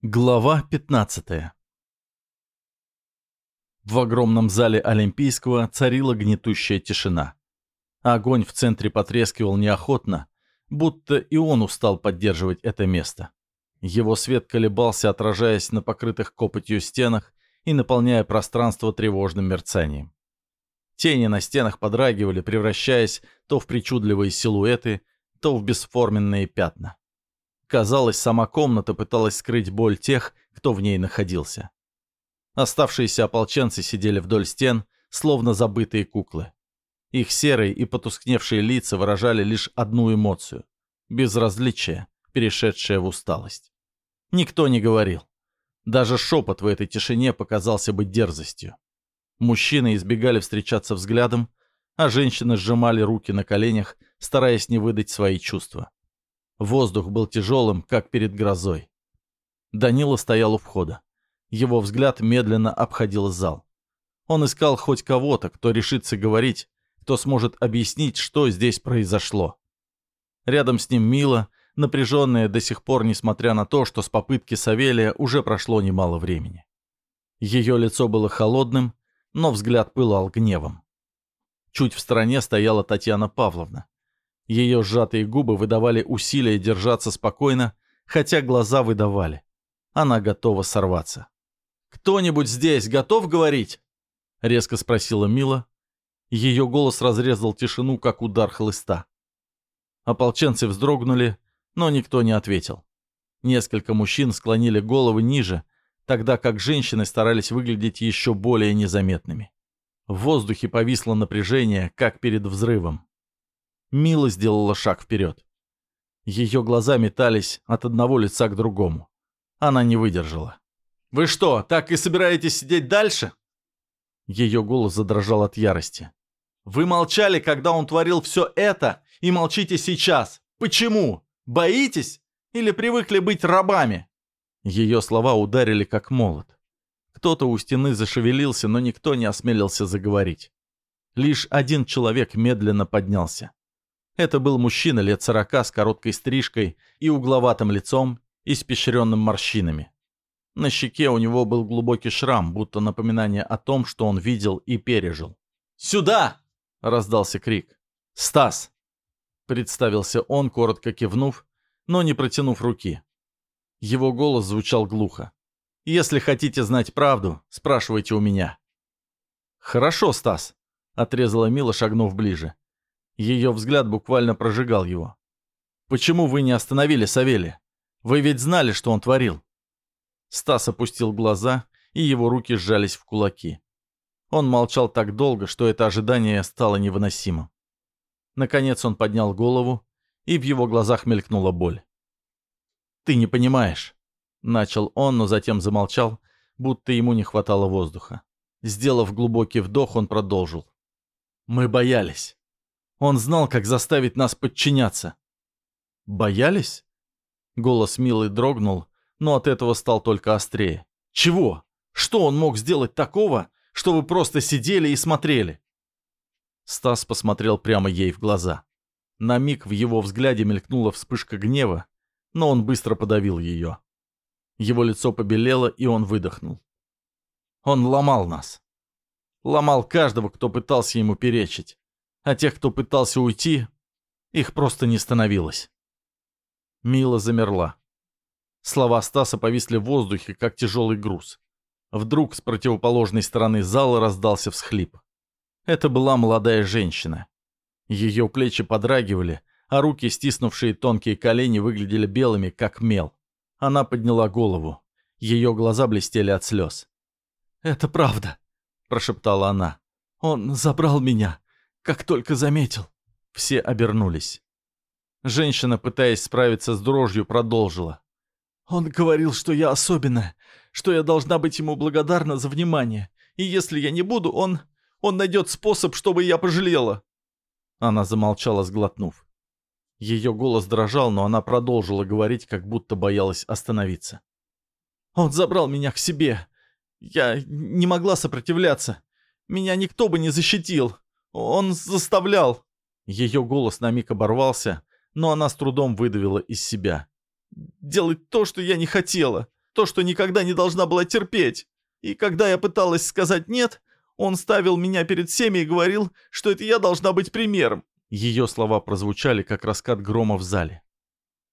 Глава 15 В огромном зале Олимпийского царила гнетущая тишина. Огонь в центре потрескивал неохотно, будто и он устал поддерживать это место. Его свет колебался, отражаясь на покрытых копотью стенах и наполняя пространство тревожным мерцанием. Тени на стенах подрагивали, превращаясь то в причудливые силуэты, то в бесформенные пятна. Казалось, сама комната пыталась скрыть боль тех, кто в ней находился. Оставшиеся ополченцы сидели вдоль стен, словно забытые куклы. Их серые и потускневшие лица выражали лишь одну эмоцию — безразличие, перешедшее в усталость. Никто не говорил. Даже шепот в этой тишине показался бы дерзостью. Мужчины избегали встречаться взглядом, а женщины сжимали руки на коленях, стараясь не выдать свои чувства. Воздух был тяжелым, как перед грозой. Данила стоял у входа. Его взгляд медленно обходил зал. Он искал хоть кого-то, кто решится говорить, кто сможет объяснить, что здесь произошло. Рядом с ним Мила, напряженная до сих пор, несмотря на то, что с попытки Савелия уже прошло немало времени. Ее лицо было холодным, но взгляд пылал гневом. Чуть в стороне стояла Татьяна Павловна. Ее сжатые губы выдавали усилия держаться спокойно, хотя глаза выдавали. Она готова сорваться. «Кто-нибудь здесь готов говорить?» — резко спросила Мила. Ее голос разрезал тишину, как удар хлыста. Ополченцы вздрогнули, но никто не ответил. Несколько мужчин склонили головы ниже, тогда как женщины старались выглядеть еще более незаметными. В воздухе повисло напряжение, как перед взрывом. Мила сделала шаг вперед. Ее глаза метались от одного лица к другому. Она не выдержала. «Вы что, так и собираетесь сидеть дальше?» Ее голос задрожал от ярости. «Вы молчали, когда он творил все это, и молчите сейчас. Почему? Боитесь? Или привыкли быть рабами?» Ее слова ударили как молот. Кто-то у стены зашевелился, но никто не осмелился заговорить. Лишь один человек медленно поднялся. Это был мужчина лет сорока с короткой стрижкой и угловатым лицом, испещренным морщинами. На щеке у него был глубокий шрам, будто напоминание о том, что он видел и пережил. «Сюда!» — раздался крик. «Стас!» — представился он, коротко кивнув, но не протянув руки. Его голос звучал глухо. «Если хотите знать правду, спрашивайте у меня». «Хорошо, Стас», — отрезала Мила, шагнув ближе. Ее взгляд буквально прожигал его. «Почему вы не остановили Савелия? Вы ведь знали, что он творил?» Стас опустил глаза, и его руки сжались в кулаки. Он молчал так долго, что это ожидание стало невыносимым. Наконец он поднял голову, и в его глазах мелькнула боль. «Ты не понимаешь», — начал он, но затем замолчал, будто ему не хватало воздуха. Сделав глубокий вдох, он продолжил. «Мы боялись. Он знал, как заставить нас подчиняться. Боялись? Голос Милы дрогнул, но от этого стал только острее. Чего? Что он мог сделать такого, что вы просто сидели и смотрели? Стас посмотрел прямо ей в глаза. На миг в его взгляде мелькнула вспышка гнева, но он быстро подавил ее. Его лицо побелело, и он выдохнул. Он ломал нас. Ломал каждого, кто пытался ему перечить а тех, кто пытался уйти, их просто не становилось. Мила замерла. Слова Стаса повисли в воздухе, как тяжелый груз. Вдруг с противоположной стороны зала раздался всхлип. Это была молодая женщина. Ее плечи подрагивали, а руки, стиснувшие тонкие колени, выглядели белыми, как мел. Она подняла голову. Ее глаза блестели от слез. «Это правда», — прошептала она. «Он забрал меня как только заметил. Все обернулись. Женщина, пытаясь справиться с дрожью, продолжила. Он говорил, что я особенная, что я должна быть ему благодарна за внимание. И если я не буду, он... он найдет способ, чтобы я пожалела. Она замолчала, сглотнув. Ее голос дрожал, но она продолжила говорить, как будто боялась остановиться. «Он забрал меня к себе. Я не могла сопротивляться. Меня никто бы не защитил. Он заставлял!» Ее голос на миг оборвался, но она с трудом выдавила из себя. «Делать то, что я не хотела. То, что никогда не должна была терпеть. И когда я пыталась сказать «нет», он ставил меня перед всеми и говорил, что это я должна быть примером. Ее слова прозвучали, как раскат грома в зале.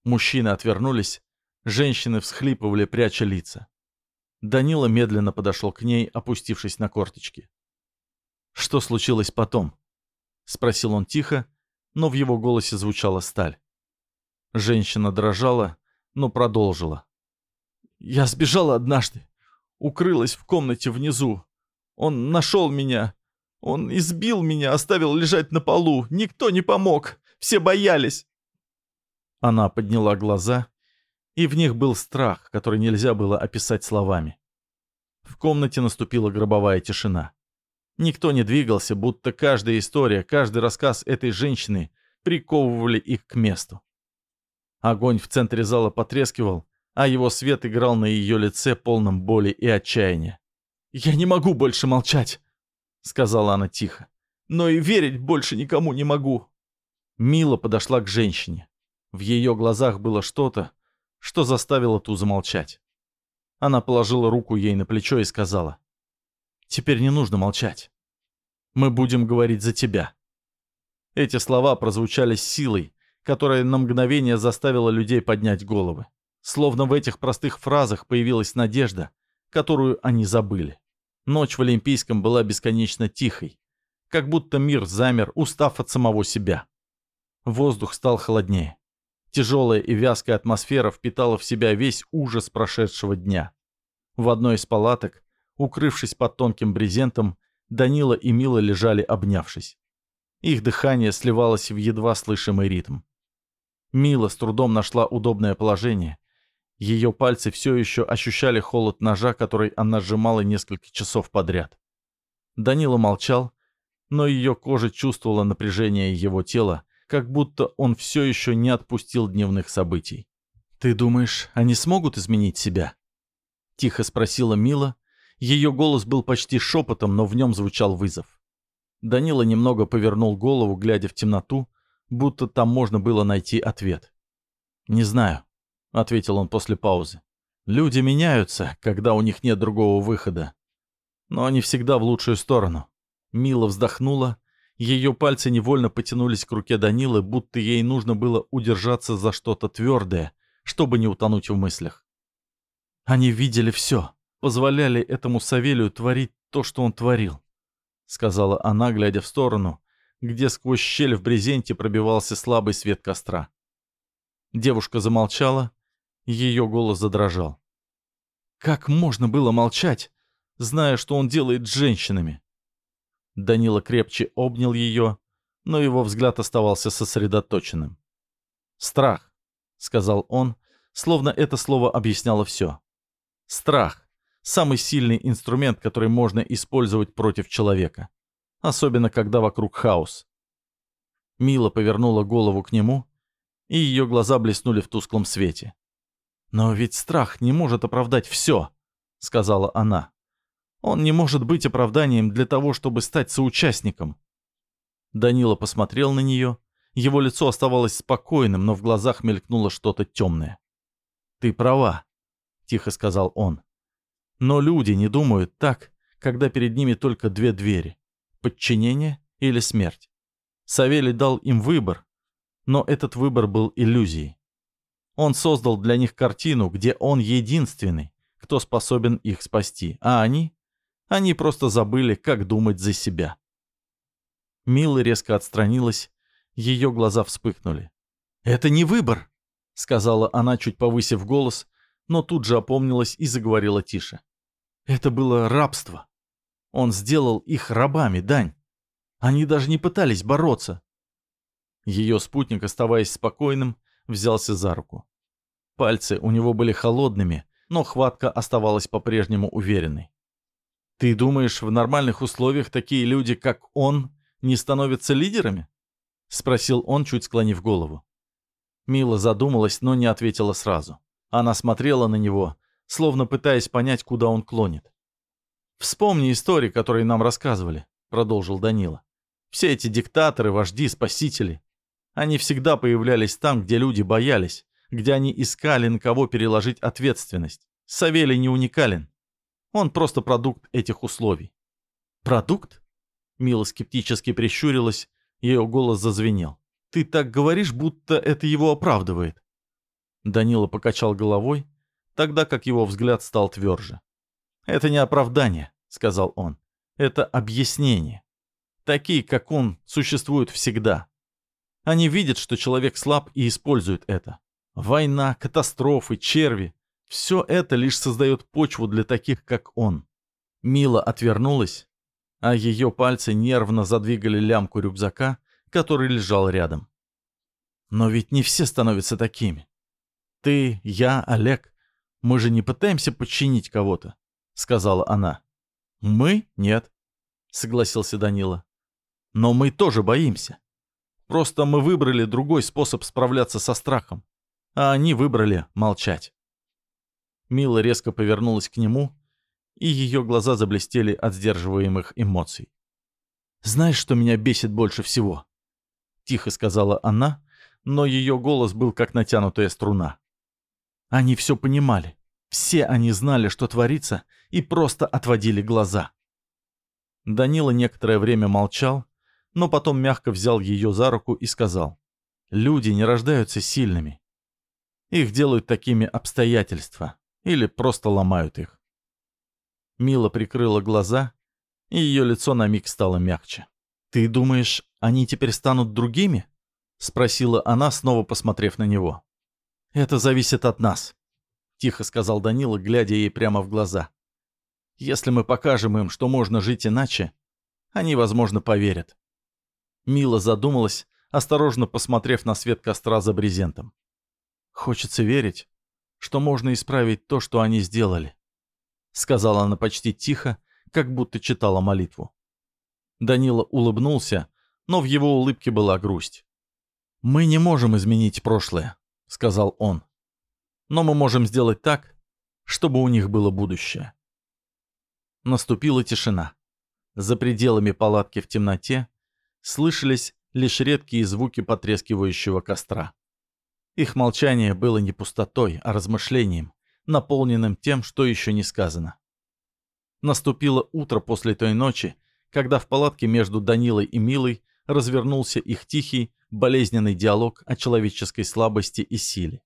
Мужчины отвернулись, женщины всхлипывали, пряча лица. Данила медленно подошел к ней, опустившись на корточки. «Что случилось потом?» — спросил он тихо, но в его голосе звучала сталь. Женщина дрожала, но продолжила. «Я сбежала однажды, укрылась в комнате внизу. Он нашел меня. Он избил меня, оставил лежать на полу. Никто не помог. Все боялись». Она подняла глаза, и в них был страх, который нельзя было описать словами. В комнате наступила гробовая тишина. Никто не двигался, будто каждая история, каждый рассказ этой женщины приковывали их к месту. Огонь в центре зала потрескивал, а его свет играл на ее лице полном боли и отчаяния. «Я не могу больше молчать», — сказала она тихо. «Но и верить больше никому не могу». Мила подошла к женщине. В ее глазах было что-то, что заставило ту замолчать. Она положила руку ей на плечо и сказала. Теперь не нужно молчать. Мы будем говорить за тебя». Эти слова прозвучали с силой, которая на мгновение заставила людей поднять головы. Словно в этих простых фразах появилась надежда, которую они забыли. Ночь в Олимпийском была бесконечно тихой, как будто мир замер, устав от самого себя. Воздух стал холоднее. Тяжелая и вязкая атмосфера впитала в себя весь ужас прошедшего дня. В одной из палаток Укрывшись под тонким брезентом, Данила и Мила лежали обнявшись. Их дыхание сливалось в едва слышимый ритм. Мила с трудом нашла удобное положение. Ее пальцы все еще ощущали холод ножа, который она сжимала несколько часов подряд. Данила молчал, но ее кожа чувствовала напряжение его тела, как будто он все еще не отпустил дневных событий. «Ты думаешь, они смогут изменить себя?» — тихо спросила Мила, ее голос был почти шепотом, но в нем звучал вызов. Данила немного повернул голову, глядя в темноту, будто там можно было найти ответ. «Не знаю», — ответил он после паузы. «Люди меняются, когда у них нет другого выхода. Но они всегда в лучшую сторону». Мила вздохнула, ее пальцы невольно потянулись к руке Данилы, будто ей нужно было удержаться за что-то твердое, чтобы не утонуть в мыслях. Они видели все позволяли этому Савелию творить то, что он творил», — сказала она, глядя в сторону, где сквозь щель в брезенте пробивался слабый свет костра. Девушка замолчала, ее голос задрожал. «Как можно было молчать, зная, что он делает с женщинами?» Данила крепче обнял ее, но его взгляд оставался сосредоточенным. «Страх», — сказал он, словно это слово объясняло все. «Страх самый сильный инструмент, который можно использовать против человека. Особенно, когда вокруг хаос. Мила повернула голову к нему, и ее глаза блеснули в тусклом свете. «Но ведь страх не может оправдать все», — сказала она. «Он не может быть оправданием для того, чтобы стать соучастником». Данила посмотрел на нее. Его лицо оставалось спокойным, но в глазах мелькнуло что-то темное. «Ты права», — тихо сказал он. Но люди не думают так, когда перед ними только две двери – подчинение или смерть. Савелий дал им выбор, но этот выбор был иллюзией. Он создал для них картину, где он единственный, кто способен их спасти, а они? Они просто забыли, как думать за себя. Мила резко отстранилась, ее глаза вспыхнули. «Это не выбор», — сказала она, чуть повысив голос, но тут же опомнилась и заговорила тише. Это было рабство. Он сделал их рабами, Дань. Они даже не пытались бороться. Ее спутник, оставаясь спокойным, взялся за руку. Пальцы у него были холодными, но хватка оставалась по-прежнему уверенной. «Ты думаешь, в нормальных условиях такие люди, как он, не становятся лидерами?» — спросил он, чуть склонив голову. Мила задумалась, но не ответила сразу. Она смотрела на него, словно пытаясь понять, куда он клонит. «Вспомни истории, которые нам рассказывали», — продолжил Данила. «Все эти диктаторы, вожди, спасители. Они всегда появлялись там, где люди боялись, где они искали, на кого переложить ответственность. Савелий не уникален. Он просто продукт этих условий. Продукт? Мила скептически прищурилась, ее голос зазвенел. Ты так говоришь, будто это его оправдывает. Данила покачал головой, тогда как его взгляд стал тверже. «Это не оправдание», — сказал он. «Это объяснение. Такие, как он, существуют всегда. Они видят, что человек слаб и используют это. Война, катастрофы, черви — все это лишь создает почву для таких, как он». Мила отвернулась, а ее пальцы нервно задвигали лямку рюкзака, который лежал рядом. «Но ведь не все становятся такими. Ты, я, Олег. Мы же не пытаемся подчинить кого-то», — сказала она. «Мы? Нет», — согласился Данила. «Но мы тоже боимся. Просто мы выбрали другой способ справляться со страхом, а они выбрали молчать». Мила резко повернулась к нему, и ее глаза заблестели от сдерживаемых эмоций. «Знаешь, что меня бесит больше всего?» — тихо сказала она, но ее голос был как натянутая струна. Они все понимали. Все они знали, что творится, и просто отводили глаза. Данила некоторое время молчал, но потом мягко взял ее за руку и сказал, «Люди не рождаются сильными. Их делают такими обстоятельства или просто ломают их». Мила прикрыла глаза, и ее лицо на миг стало мягче. «Ты думаешь, они теперь станут другими?» — спросила она, снова посмотрев на него. «Это зависит от нас», — тихо сказал Данила, глядя ей прямо в глаза. «Если мы покажем им, что можно жить иначе, они, возможно, поверят». Мила задумалась, осторожно посмотрев на свет костра за брезентом. «Хочется верить, что можно исправить то, что они сделали», — сказала она почти тихо, как будто читала молитву. Данила улыбнулся, но в его улыбке была грусть. «Мы не можем изменить прошлое», — сказал он. «Но мы можем сделать так, чтобы у них было будущее». Наступила тишина. За пределами палатки в темноте слышались лишь редкие звуки потрескивающего костра. Их молчание было не пустотой, а размышлением, наполненным тем, что еще не сказано. Наступило утро после той ночи, когда в палатке между Данилой и Милой развернулся их тихий, болезненный диалог о человеческой слабости и силе.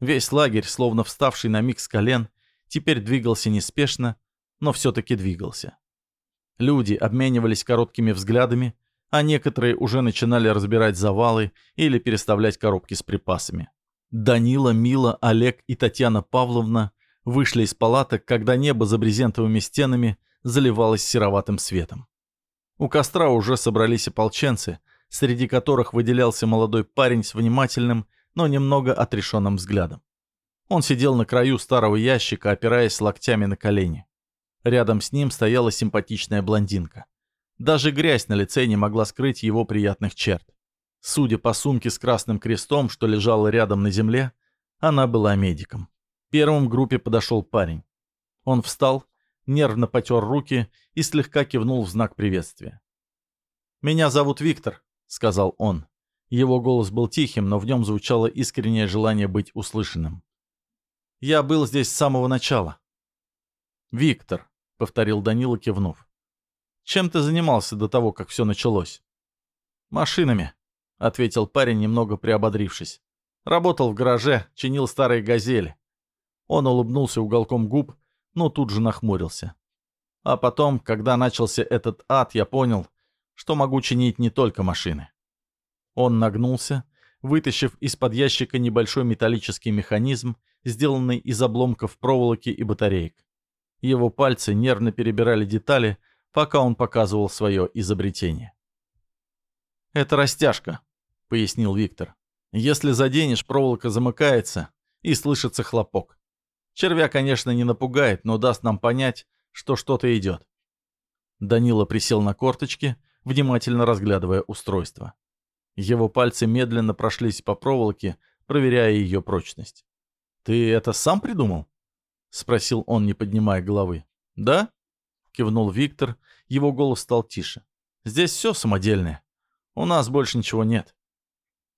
Весь лагерь, словно вставший на миг с колен, теперь двигался неспешно, но все-таки двигался. Люди обменивались короткими взглядами, а некоторые уже начинали разбирать завалы или переставлять коробки с припасами. Данила, Мила, Олег и Татьяна Павловна вышли из палаток, когда небо за брезентовыми стенами заливалось сероватым светом. У костра уже собрались ополченцы, среди которых выделялся молодой парень с внимательным, но немного отрешенным взглядом. Он сидел на краю старого ящика, опираясь локтями на колени. Рядом с ним стояла симпатичная блондинка. Даже грязь на лице не могла скрыть его приятных черт. Судя по сумке с красным крестом, что лежала рядом на земле, она была медиком. Первым к группе подошел парень. Он встал, нервно потер руки и слегка кивнул в знак приветствия. «Меня зовут Виктор», — сказал он. Его голос был тихим, но в нем звучало искреннее желание быть услышанным. «Я был здесь с самого начала». «Виктор», — повторил Данила, кивнув. «Чем ты занимался до того, как все началось?» «Машинами», — ответил парень, немного приободрившись. «Работал в гараже, чинил старые газели». Он улыбнулся уголком губ, но тут же нахмурился. А потом, когда начался этот ад, я понял, что могу чинить не только машины. Он нагнулся, вытащив из-под ящика небольшой металлический механизм, сделанный из обломков проволоки и батареек. Его пальцы нервно перебирали детали, пока он показывал свое изобретение. «Это растяжка», — пояснил Виктор. «Если заденешь, проволока замыкается, и слышится хлопок. Червя, конечно, не напугает, но даст нам понять, что что-то идет». Данила присел на корточки, внимательно разглядывая устройство. Его пальцы медленно прошлись по проволоке, проверяя ее прочность. «Ты это сам придумал?» — спросил он, не поднимая головы. «Да?» — кивнул Виктор. Его голос стал тише. «Здесь все самодельное. У нас больше ничего нет».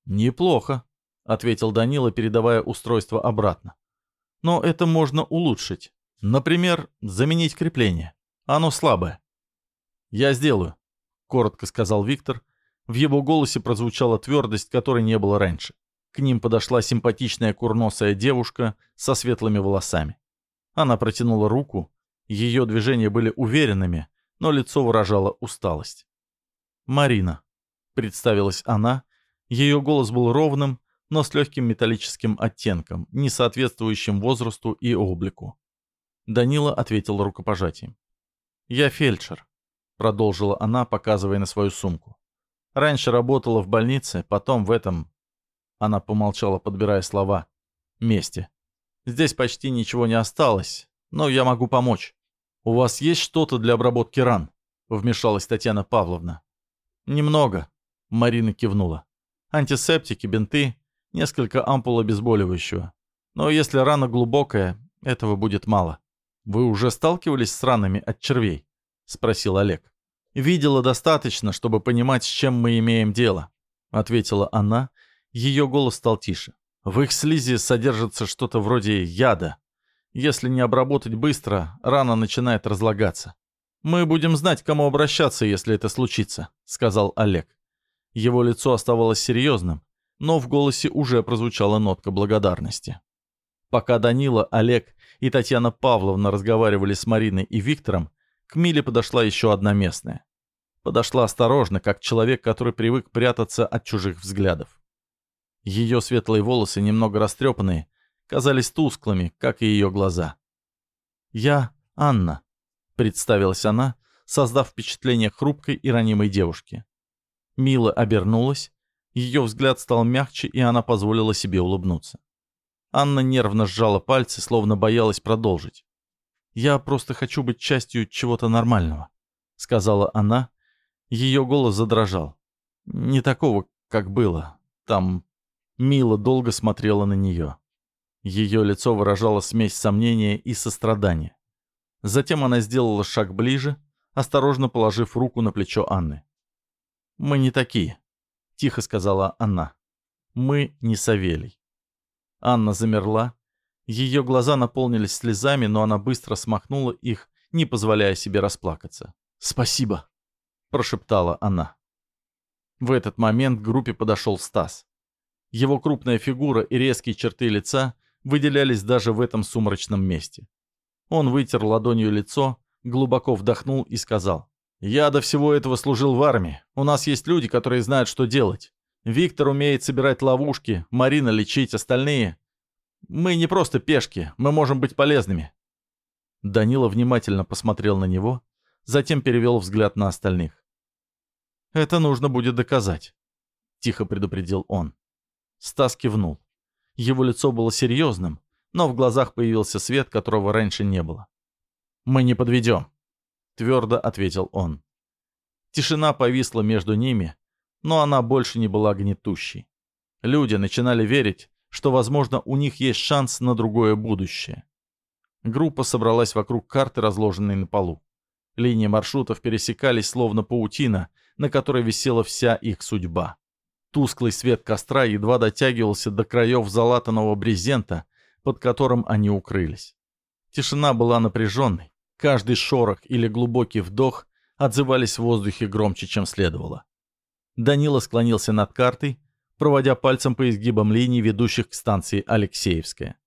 «Неплохо», — ответил Данила, передавая устройство обратно. Но это можно улучшить. Например, заменить крепление. Оно слабое. «Я сделаю», — коротко сказал Виктор. В его голосе прозвучала твердость, которой не было раньше. К ним подошла симпатичная курносая девушка со светлыми волосами. Она протянула руку. Ее движения были уверенными, но лицо выражало усталость. «Марина», — представилась она. Ее голос был ровным, но с легким металлическим оттенком, не соответствующим возрасту и облику. Данила ответил рукопожатием. «Я фельдшер», — продолжила она, показывая на свою сумку. «Раньше работала в больнице, потом в этом...» Она помолчала, подбирая слова. «Месте. Здесь почти ничего не осталось, но я могу помочь. У вас есть что-то для обработки ран?» Вмешалась Татьяна Павловна. «Немного», — Марина кивнула. «Антисептики, бинты, несколько ампул обезболивающего. Но если рана глубокая, этого будет мало». «Вы уже сталкивались с ранами от червей?» — спросил Олег. «Видела достаточно, чтобы понимать, с чем мы имеем дело», — ответила она. Ее голос стал тише. «В их слизи содержится что-то вроде яда. Если не обработать быстро, рана начинает разлагаться. «Мы будем знать, кому обращаться, если это случится», — сказал Олег. Его лицо оставалось серьезным, но в голосе уже прозвучала нотка благодарности. Пока Данила, Олег и Татьяна Павловна разговаривали с Мариной и Виктором, к Миле подошла еще одна местная. Подошла осторожно, как человек, который привык прятаться от чужих взглядов. Ее светлые волосы, немного растрепанные, казались тусклыми, как и ее глаза. «Я Анна», — представилась она, создав впечатление хрупкой и ранимой девушки. Мила обернулась, ее взгляд стал мягче, и она позволила себе улыбнуться. Анна нервно сжала пальцы, словно боялась продолжить. «Я просто хочу быть частью чего-то нормального», — сказала она. Ее голос задрожал. «Не такого, как было. Там...» Мила долго смотрела на нее. Ее лицо выражало смесь сомнения и сострадания. Затем она сделала шаг ближе, осторожно положив руку на плечо Анны. «Мы не такие», — тихо сказала она. «Мы не Савелий». Анна замерла. Ее глаза наполнились слезами, но она быстро смахнула их, не позволяя себе расплакаться. «Спасибо», — прошептала она. В этот момент к группе подошел Стас. Его крупная фигура и резкие черты лица выделялись даже в этом сумрачном месте. Он вытер ладонью лицо, глубоко вдохнул и сказал. «Я до всего этого служил в армии. У нас есть люди, которые знают, что делать. Виктор умеет собирать ловушки, Марина лечить, остальные. Мы не просто пешки, мы можем быть полезными». Данила внимательно посмотрел на него, затем перевел взгляд на остальных. «Это нужно будет доказать», — тихо предупредил он. Стас кивнул. Его лицо было серьезным, но в глазах появился свет, которого раньше не было. «Мы не подведем», — твердо ответил он. Тишина повисла между ними, но она больше не была гнетущей. Люди начинали верить, что, возможно, у них есть шанс на другое будущее. Группа собралась вокруг карты, разложенной на полу. Линии маршрутов пересекались словно паутина, на которой висела вся их судьба. Тусклый свет костра едва дотягивался до краев залатанного брезента, под которым они укрылись. Тишина была напряженной. Каждый шорох или глубокий вдох отзывались в воздухе громче, чем следовало. Данила склонился над картой, проводя пальцем по изгибам линий, ведущих к станции Алексеевская.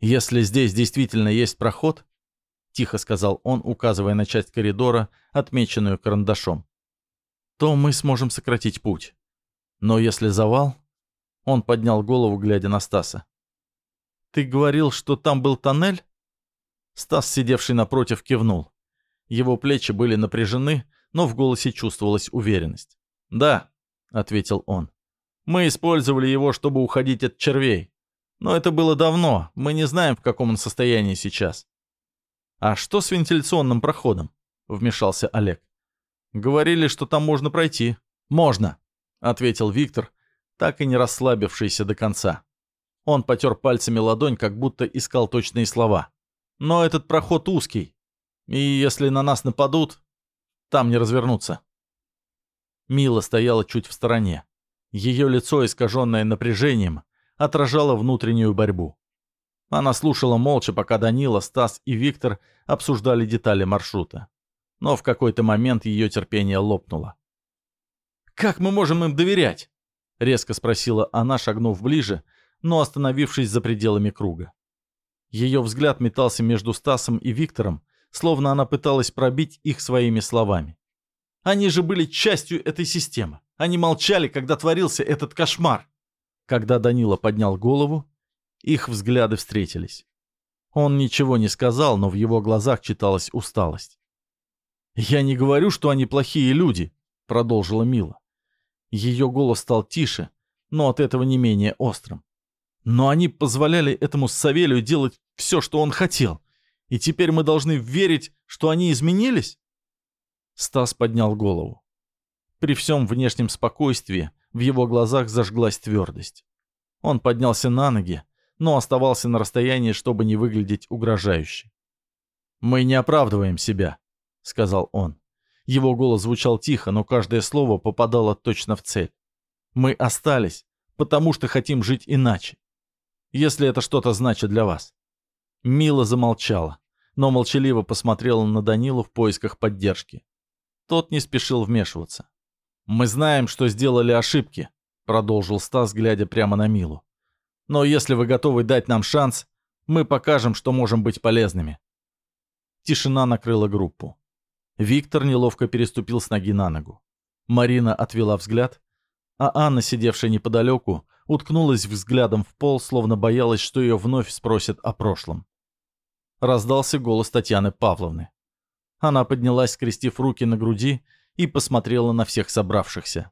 «Если здесь действительно есть проход», — тихо сказал он, указывая на часть коридора, отмеченную карандашом, «то мы сможем сократить путь. Но если завал...» Он поднял голову, глядя на Стаса. «Ты говорил, что там был тоннель?» Стас, сидевший напротив, кивнул. Его плечи были напряжены, но в голосе чувствовалась уверенность. «Да», — ответил он. «Мы использовали его, чтобы уходить от червей. Но это было давно, мы не знаем, в каком он состоянии сейчас». «А что с вентиляционным проходом?» — вмешался Олег. «Говорили, что там можно пройти». «Можно», — ответил Виктор, так и не расслабившийся до конца. Он потер пальцами ладонь, как будто искал точные слова. «Но этот проход узкий, и если на нас нападут, там не развернуться». Мила стояла чуть в стороне. Ее лицо, искаженное напряжением, отражало внутреннюю борьбу. Она слушала молча, пока Данила, Стас и Виктор обсуждали детали маршрута. Но в какой-то момент ее терпение лопнуло. «Как мы можем им доверять?» — резко спросила она, шагнув ближе, но остановившись за пределами круга. Ее взгляд метался между Стасом и Виктором, словно она пыталась пробить их своими словами. Они же были частью этой системы. Они молчали, когда творился этот кошмар. Когда Данила поднял голову, их взгляды встретились. Он ничего не сказал, но в его глазах читалась усталость. «Я не говорю, что они плохие люди», — продолжила Мила. Ее голос стал тише, но от этого не менее острым. Но они позволяли этому Савелию делать все, что он хотел. И теперь мы должны верить, что они изменились? Стас поднял голову. При всем внешнем спокойствии в его глазах зажглась твердость. Он поднялся на ноги, но оставался на расстоянии, чтобы не выглядеть угрожающе. «Мы не оправдываем себя», — сказал он. Его голос звучал тихо, но каждое слово попадало точно в цель. «Мы остались, потому что хотим жить иначе. Если это что-то значит для вас». Мила замолчала, но молчаливо посмотрела на Данилу в поисках поддержки. Тот не спешил вмешиваться. «Мы знаем, что сделали ошибки», — продолжил Стас, глядя прямо на Милу. Но если вы готовы дать нам шанс, мы покажем, что можем быть полезными». Тишина накрыла группу. Виктор неловко переступил с ноги на ногу. Марина отвела взгляд, а Анна, сидевшая неподалеку, уткнулась взглядом в пол, словно боялась, что ее вновь спросят о прошлом. Раздался голос Татьяны Павловны. Она поднялась, скрестив руки на груди, и посмотрела на всех собравшихся.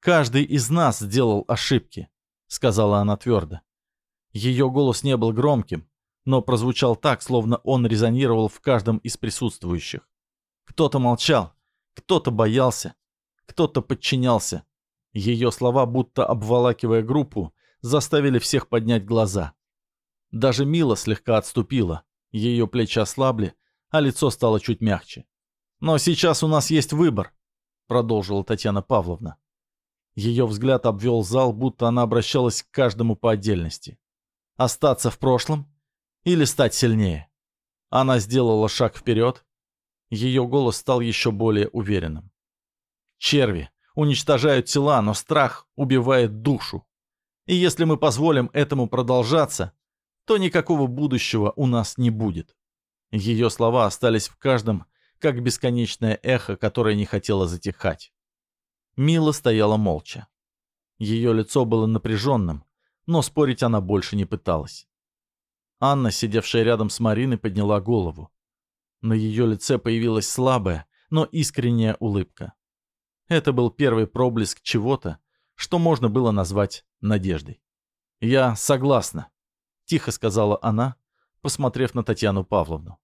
«Каждый из нас сделал ошибки», — сказала она твердо. Ее голос не был громким, но прозвучал так, словно он резонировал в каждом из присутствующих. Кто-то молчал, кто-то боялся, кто-то подчинялся. Ее слова, будто обволакивая группу, заставили всех поднять глаза. Даже Мила слегка отступила, ее плечи ослабли, а лицо стало чуть мягче. «Но сейчас у нас есть выбор», — продолжила Татьяна Павловна. Ее взгляд обвел зал, будто она обращалась к каждому по отдельности. Остаться в прошлом или стать сильнее? Она сделала шаг вперед. Ее голос стал еще более уверенным. Черви уничтожают тела, но страх убивает душу. И если мы позволим этому продолжаться, то никакого будущего у нас не будет. Ее слова остались в каждом, как бесконечное эхо, которое не хотело затихать. Мила стояла молча. Ее лицо было напряженным, но спорить она больше не пыталась. Анна, сидевшая рядом с Мариной, подняла голову. На ее лице появилась слабая, но искренняя улыбка. Это был первый проблеск чего-то, что можно было назвать надеждой. «Я согласна», — тихо сказала она, посмотрев на Татьяну Павловну.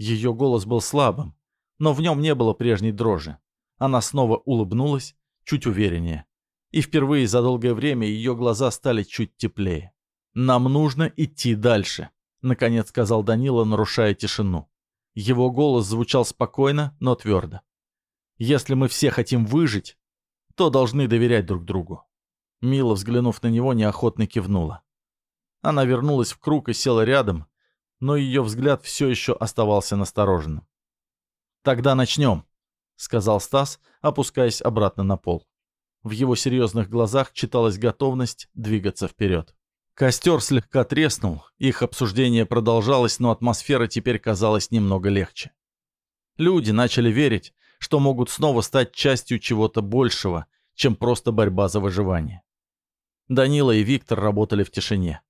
Ее голос был слабым, но в нем не было прежней дрожи. Она снова улыбнулась, чуть увереннее и впервые за долгое время ее глаза стали чуть теплее. «Нам нужно идти дальше», — наконец сказал Данила, нарушая тишину. Его голос звучал спокойно, но твердо. «Если мы все хотим выжить, то должны доверять друг другу». Мила, взглянув на него, неохотно кивнула. Она вернулась в круг и села рядом, но ее взгляд все еще оставался настороженным. «Тогда начнем», — сказал Стас, опускаясь обратно на пол. В его серьезных глазах читалась готовность двигаться вперед. Костер слегка треснул, их обсуждение продолжалось, но атмосфера теперь казалась немного легче. Люди начали верить, что могут снова стать частью чего-то большего, чем просто борьба за выживание. Данила и Виктор работали в тишине.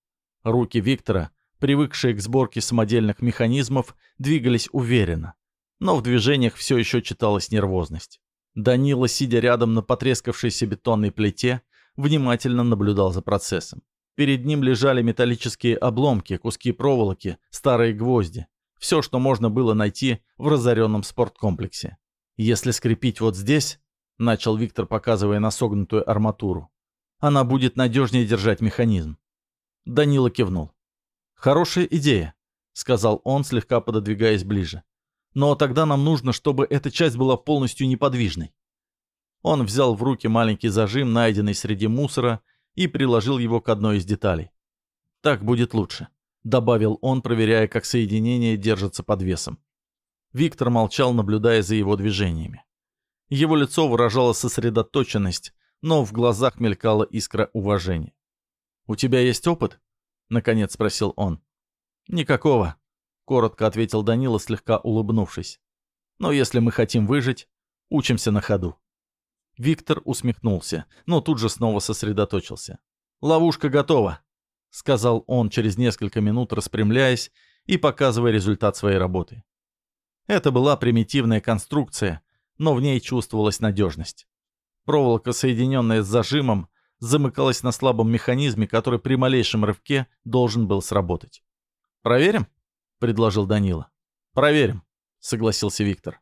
Руки Виктора, привыкшие к сборке самодельных механизмов, двигались уверенно, но в движениях все еще читалась нервозность. Данила, сидя рядом на потрескавшейся бетонной плите, внимательно наблюдал за процессом. Перед ним лежали металлические обломки, куски проволоки, старые гвозди. Все, что можно было найти в разоренном спорткомплексе. «Если скрепить вот здесь», — начал Виктор, показывая на согнутую арматуру, «она будет надежнее держать механизм». Данила кивнул. «Хорошая идея», — сказал он, слегка пододвигаясь ближе. Но тогда нам нужно, чтобы эта часть была полностью неподвижной. Он взял в руки маленький зажим, найденный среди мусора, и приложил его к одной из деталей. Так будет лучше. — добавил он, проверяя, как соединение держится под весом. Виктор молчал, наблюдая за его движениями. Его лицо выражало сосредоточенность, но в глазах мелькала искра уважения. «У тебя есть опыт?» — наконец спросил он. «Никакого», — коротко ответил Данила, слегка улыбнувшись. «Но если мы хотим выжить, учимся на ходу». Виктор усмехнулся, но тут же снова сосредоточился. «Ловушка готова», — сказал он через несколько минут, распрямляясь и показывая результат своей работы. Это была примитивная конструкция, но в ней чувствовалась надежность. Проволока, соединенная с зажимом, замыкалась на слабом механизме, который при малейшем рывке должен был сработать. «Проверим?» — предложил Данила. «Проверим», — согласился Виктор.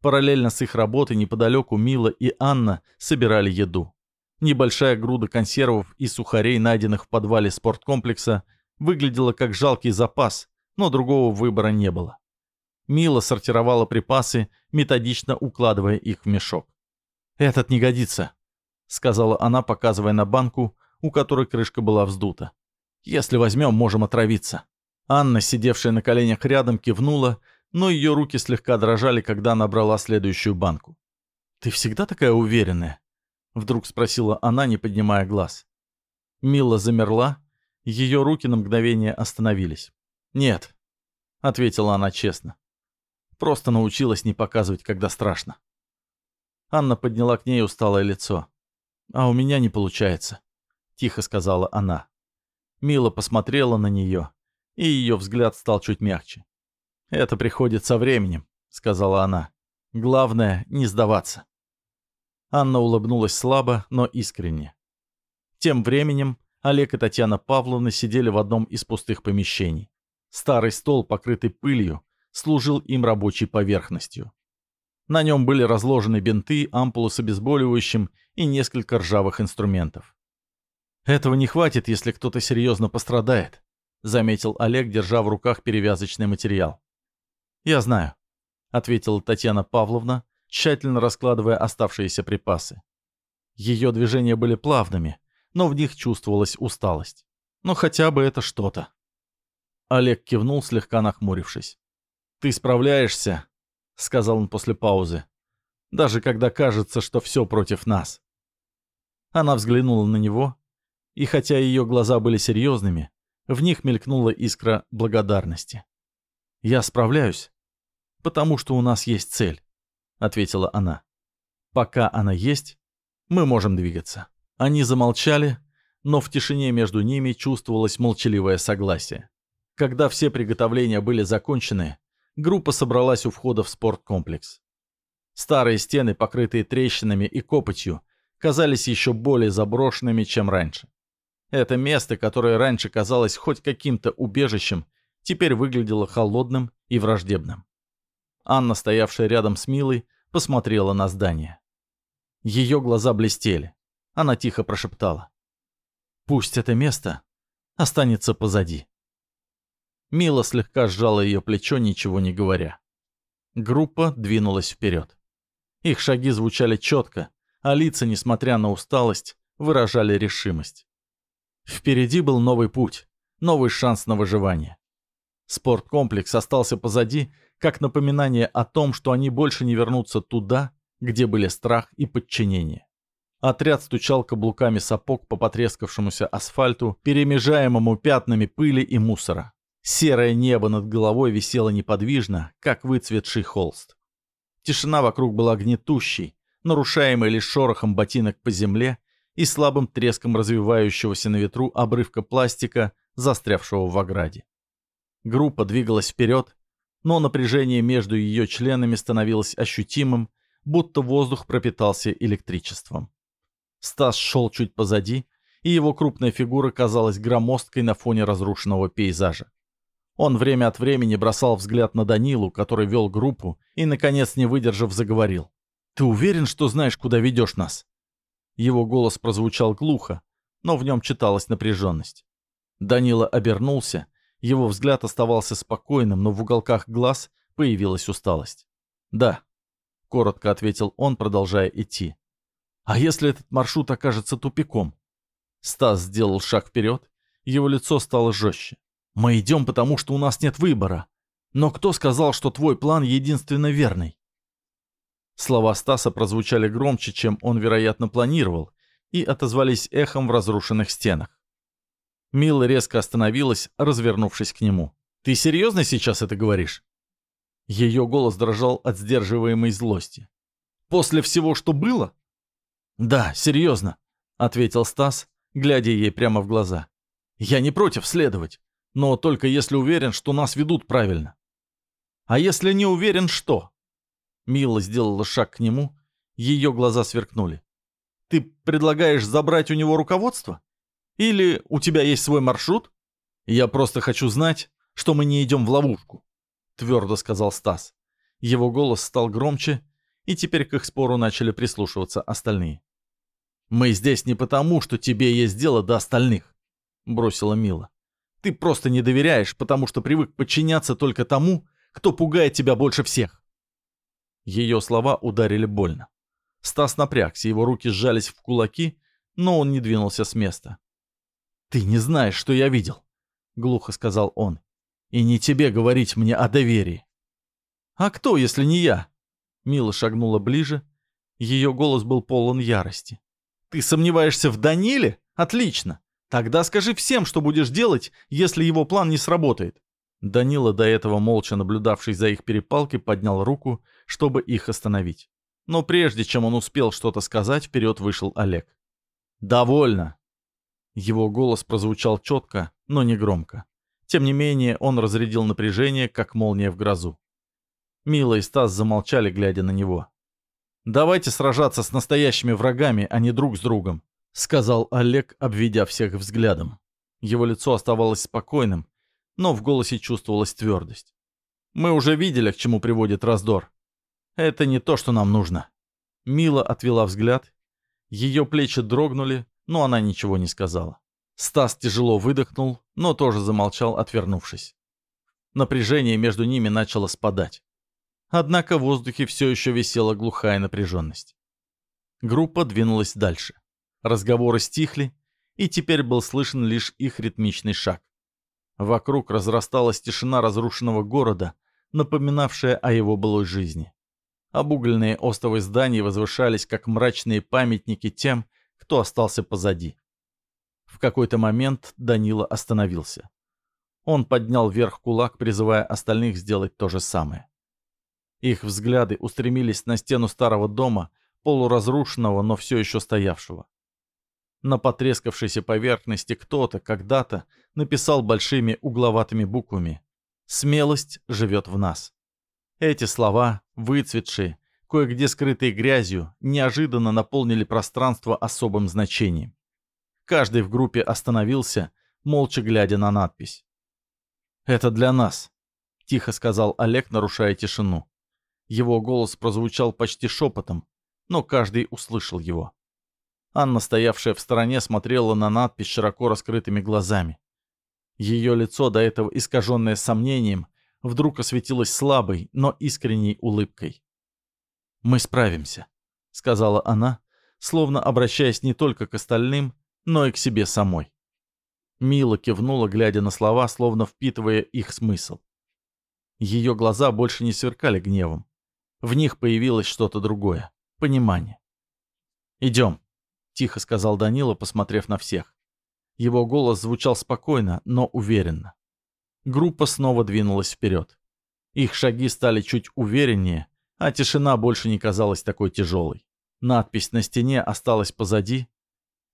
Параллельно с их работой неподалеку Мила и Анна собирали еду. Небольшая груда консервов и сухарей, найденных в подвале спорткомплекса, выглядела как жалкий запас, но другого выбора не было. Мила сортировала припасы, методично укладывая их в мешок. «Этот не годится», — сказала она, показывая на банку, у которой крышка была вздута. «Если возьмем, можем отравиться». Анна, сидевшая на коленях рядом, кивнула, но ее руки слегка дрожали, когда она брала следующую банку. «Ты всегда такая уверенная?» — вдруг спросила она, не поднимая глаз. Мила замерла, ее руки на мгновение остановились. «Нет», — ответила она честно. «Просто научилась не показывать, когда страшно». Анна подняла к ней усталое лицо. «А у меня не получается», — тихо сказала она. Мила посмотрела на нее, и ее взгляд стал чуть мягче. «Это приходит со временем», — сказала она. «Главное — не сдаваться». Анна улыбнулась слабо, но искренне. Тем временем Олег и Татьяна Павловна сидели в одном из пустых помещений. Старый стол, покрытый пылью, служил им рабочей поверхностью. На нем были разложены бинты, ампулы с обезболивающим и несколько ржавых инструментов. «Этого не хватит, если кто-то серьезно пострадает», — заметил Олег, держа в руках перевязочный материал. «Я знаю», — ответила Татьяна Павловна, тщательно раскладывая оставшиеся припасы. Ее движения были плавными, но в них чувствовалась усталость. Но хотя бы это что-то. Олег кивнул, слегка нахмурившись. «Ты справляешься», — сказал он после паузы. «Даже когда кажется, что все против нас». Она взглянула на него, и хотя ее глаза были серьезными, в них мелькнула искра благодарности. «Я справляюсь, потому что у нас есть цель», — ответила она. «Пока она есть, мы можем двигаться». Они замолчали, но в тишине между ними чувствовалось молчаливое согласие. Когда все приготовления были закончены, группа собралась у входа в спорткомплекс. Старые стены, покрытые трещинами и копотью, казались еще более заброшенными, чем раньше. Это место, которое раньше казалось хоть каким-то убежищем, теперь выглядело холодным и враждебным. Анна, стоявшая рядом с Милой, посмотрела на здание. Ее глаза блестели. Она тихо прошептала. «Пусть это место останется позади». Мила слегка сжала ее плечо, ничего не говоря. Группа двинулась вперед. Их шаги звучали четко, а лица, несмотря на усталость, выражали решимость. Впереди был новый путь, новый шанс на выживание. Спорткомплекс остался позади, как напоминание о том, что они больше не вернутся туда, где были страх и подчинение. Отряд стучал каблуками сапог по потрескавшемуся асфальту, перемежаемому пятнами пыли и мусора. Серое небо над головой висело неподвижно, как выцветший холст. Тишина вокруг была гнетущей, нарушаемой лишь шорохом ботинок по земле и слабым треском развивающегося на ветру обрывка пластика, застрявшего в ограде. Группа двигалась вперед, но напряжение между ее членами становилось ощутимым, будто воздух пропитался электричеством. Стас шел чуть позади, и его крупная фигура казалась громоздкой на фоне разрушенного пейзажа. Он время от времени бросал взгляд на Данилу, который вел группу, и, наконец, не выдержав, заговорил. «Ты уверен, что знаешь, куда ведешь нас?» Его голос прозвучал глухо, но в нем читалась напряженность. Данила обернулся, его взгляд оставался спокойным, но в уголках глаз появилась усталость. «Да», — коротко ответил он, продолжая идти. «А если этот маршрут окажется тупиком?» Стас сделал шаг вперед, его лицо стало жестче. Мы идем, потому что у нас нет выбора. Но кто сказал, что твой план единственно верный? Слова Стаса прозвучали громче, чем он, вероятно, планировал, и отозвались эхом в разрушенных стенах. Мила резко остановилась, развернувшись к нему. «Ты серьезно сейчас это говоришь?» Ее голос дрожал от сдерживаемой злости. «После всего, что было?» «Да, серьезно», — ответил Стас, глядя ей прямо в глаза. «Я не против следовать, но только если уверен, что нас ведут правильно». «А если не уверен, что?» Мила сделала шаг к нему, ее глаза сверкнули. «Ты предлагаешь забрать у него руководство?» Или у тебя есть свой маршрут? Я просто хочу знать, что мы не идем в ловушку», — твердо сказал Стас. Его голос стал громче, и теперь к их спору начали прислушиваться остальные. «Мы здесь не потому, что тебе есть дело до остальных», — бросила Мила. «Ты просто не доверяешь, потому что привык подчиняться только тому, кто пугает тебя больше всех». Ее слова ударили больно. Стас напрягся, его руки сжались в кулаки, но он не двинулся с места. «Ты не знаешь, что я видел», — глухо сказал он. «И не тебе говорить мне о доверии». «А кто, если не я?» Мила шагнула ближе. Ее голос был полон ярости. «Ты сомневаешься в Даниле? Отлично! Тогда скажи всем, что будешь делать, если его план не сработает». Данила, до этого молча наблюдавший за их перепалкой, поднял руку, чтобы их остановить. Но прежде чем он успел что-то сказать, вперед вышел Олег. «Довольно!» Его голос прозвучал четко, но не громко. Тем не менее, он разрядил напряжение, как молния в грозу. Мила и Стас замолчали, глядя на него. «Давайте сражаться с настоящими врагами, а не друг с другом», — сказал Олег, обведя всех взглядом. Его лицо оставалось спокойным, но в голосе чувствовалась твердость. «Мы уже видели, к чему приводит раздор. Это не то, что нам нужно». Мила отвела взгляд. Ее плечи дрогнули, но она ничего не сказала. Стас тяжело выдохнул, но тоже замолчал, отвернувшись. Напряжение между ними начало спадать. Однако в воздухе все еще висела глухая напряженность. Группа двинулась дальше. Разговоры стихли, и теперь был слышен лишь их ритмичный шаг. Вокруг разрасталась тишина разрушенного города, напоминавшая о его былой жизни. Обугленные остовы зданий возвышались, как мрачные памятники тем, кто остался позади. В какой-то момент Данила остановился. Он поднял вверх кулак, призывая остальных сделать то же самое. Их взгляды устремились на стену старого дома, полуразрушенного, но все еще стоявшего. На потрескавшейся поверхности кто-то когда-то написал большими угловатыми буквами «Смелость живет в нас». Эти слова, выцветшие, кое-где скрытые грязью, неожиданно наполнили пространство особым значением. Каждый в группе остановился, молча глядя на надпись. «Это для нас», — тихо сказал Олег, нарушая тишину. Его голос прозвучал почти шепотом, но каждый услышал его. Анна, стоявшая в стороне, смотрела на надпись широко раскрытыми глазами. Ее лицо, до этого искаженное сомнением, вдруг осветилось слабой, но искренней улыбкой. «Мы справимся», — сказала она, словно обращаясь не только к остальным, но и к себе самой. Мила кивнула, глядя на слова, словно впитывая их смысл. Ее глаза больше не сверкали гневом. В них появилось что-то другое — понимание. «Идем», — тихо сказал Данила, посмотрев на всех. Его голос звучал спокойно, но уверенно. Группа снова двинулась вперед. Их шаги стали чуть увереннее, а тишина больше не казалась такой тяжелой. Надпись на стене осталась позади,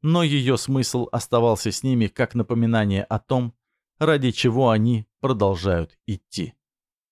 но ее смысл оставался с ними как напоминание о том, ради чего они продолжают идти.